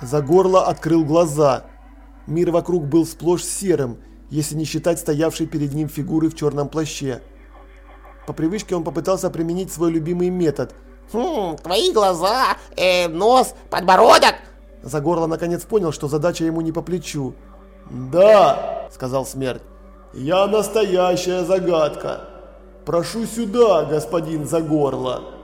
Загорло открыл глаза. Мир вокруг был сплошь серым, если не считать стоявшей перед ним фигуры в черном плаще. По привычке он попытался применить свой любимый метод. «Хм, твои глаза, э, нос, подбородок!» Загорло наконец понял, что задача ему не по плечу. «Да», — сказал смерть, — «я настоящая загадка. Прошу сюда, господин Загорло».